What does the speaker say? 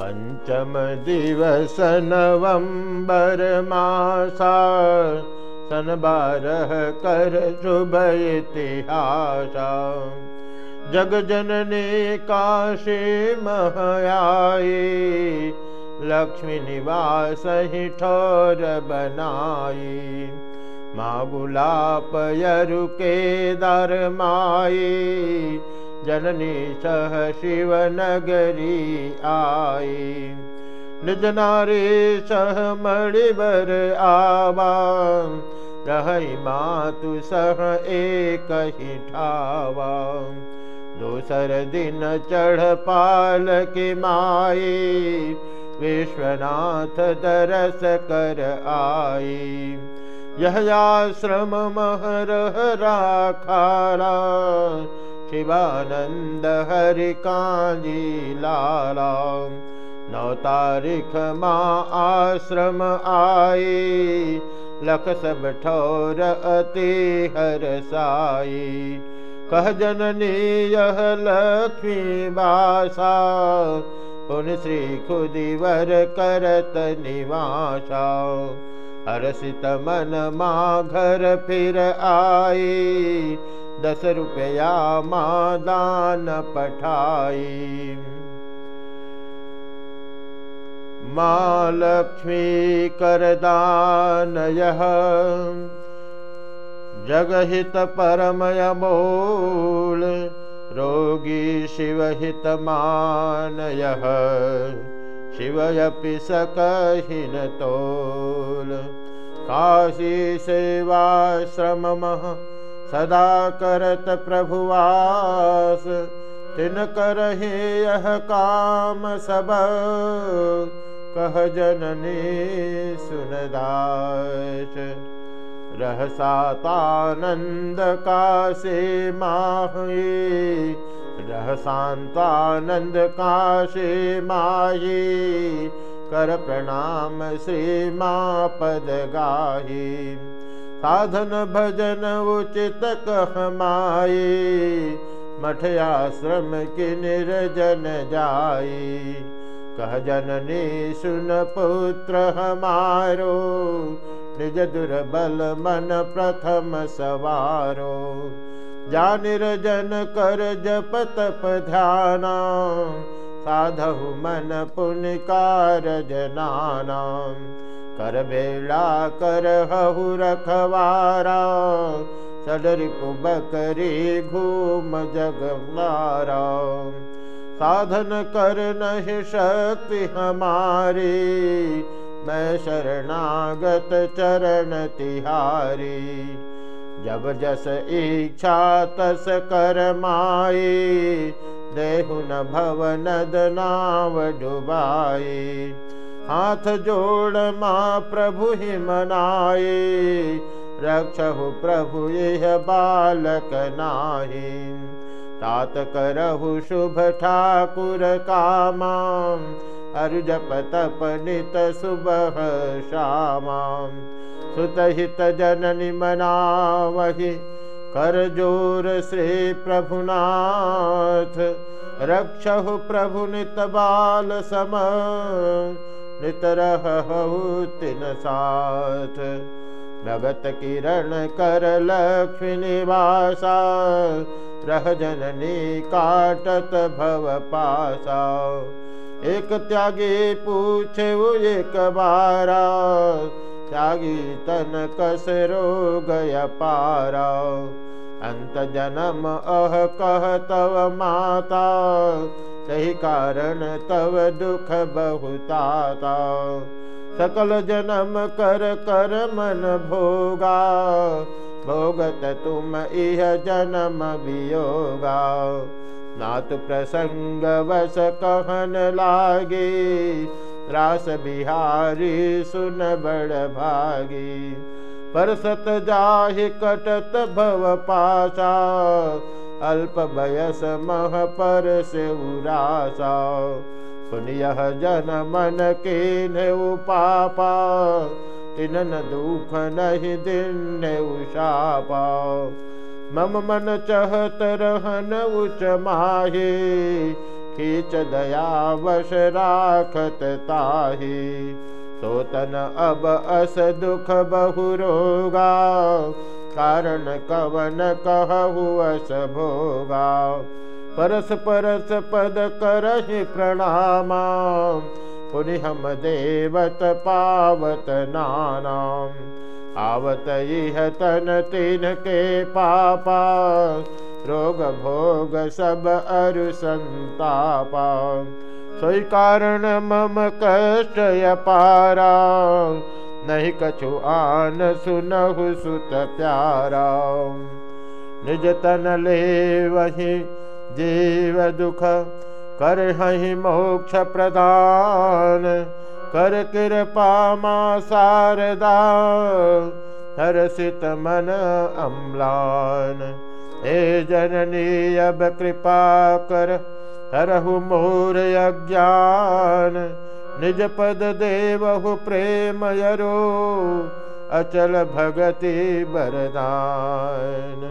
पञ्चमदिवस नवम्बरमासा सनबर कर शुभ इतिहासा। जननि काशी महयाये लक्ष्मीनिवासहि ठोर बनाय। मा गुलापयरुकेदर जननी सह शिव नगरी आई। निज नारी सह मणिबर आवा। रही मातु सह एक ही ठावा। दूसर दिन चढ़ पाल की माई। विश्वनाथ दरस कर आई। यह आश्रम महरह राखारा शिवानंद हरि कांजी लाला नौ तारीख माँ आश्रम सब ठोर अति हर जननी यह लक्ष्मी बासा पुन श्री खुदिवर करत निवासा। मन माँ घर फिर आई दस रुपया माँ दान पठाई माँ लक्ष्मी करदान यह जगहित परमयमूल रोगी शिवहित मान यह शिवयपि सकहिन तोल काशी सेवाश्रममः सदा करत प्रभुवास तिन करहे यह काम सब। कह जननी सुनदास रह सातानंद का से माही। रह शांतानंद का से माही कर प्रणाम श्री माँ पद गाही साधन भजन उचित कहमाई मठ आश्रम की निर्जन जाई कह जननी, सुन पुत्र हमारो, निज दुर्बल मन प्रथम सवारो। जा निर्जन कर जप तप ध्याना साधु मन पुण्य कारज नाना कर बेड़ा कर हहु रखवारा। सडरी बकरी घूम जग साधन कर नहीं शक्ति हमारी मैं शरणागत चरण तिहारी। जब जस इच्छा तस कर माई देहु न भवनद नाव डुबाई हाथ जोड़ माँ प्रभु ही मनाए। रक्षहु प्रभु यह बालक नाही। तात करहु शुभ ठाकुर कामा। हर जप तप नित सुबह श्यामा सुतहित जननी मना वही कर ज़ोर श्री प्रभुनाथ। रक्षहु प्रभु नित बाल सम। नितरह तिन साथ भगत किरण कर लक्ष्मी निवासा, रह जननी काटत भव पासा। एक त्यागी पूछे एक बारा, त्यागी तन कस रोग पारा अंत जन्म अह कह तव माता सही कारण तव दुख बहुताता। सकल जन्म कर कर मन भोगा। भोगत तुम इह जन्म वियोगा। नात प्रसंग बस कहन लागे। रास बिहारी सुन बड़ भागी। पर सत जाहि कटत भव पासा। अल्प बयस मह पर से उरासा पुण्य जन मन के पापा तिन दुख नहीं दिन उषापा मम मन चहत रहन उच माहे, खींच दया वश राखत ताही। सोतन अब अस दुख बहु कारण कवन कहु भोगा परस परस पद करहि प्रणामा। पुनः हम देवत पावत नानाम आवत इह तन तिन के पापा। रोग भोग सब अरु संतापा। सोई कारण मम कष्ट पारा नहीं कछु आन सुनहु सुत प्यारा। निज तन ले वही जीव दुख, कर हही मोक्ष प्रदान। कर कृपा मा शारदा हर्षित मन अम्लान। हे जननी, अब कृपा कर, हरहु मोर अज्ञान। निज पद देवहु प्रेम यरो अचल भगति बरदान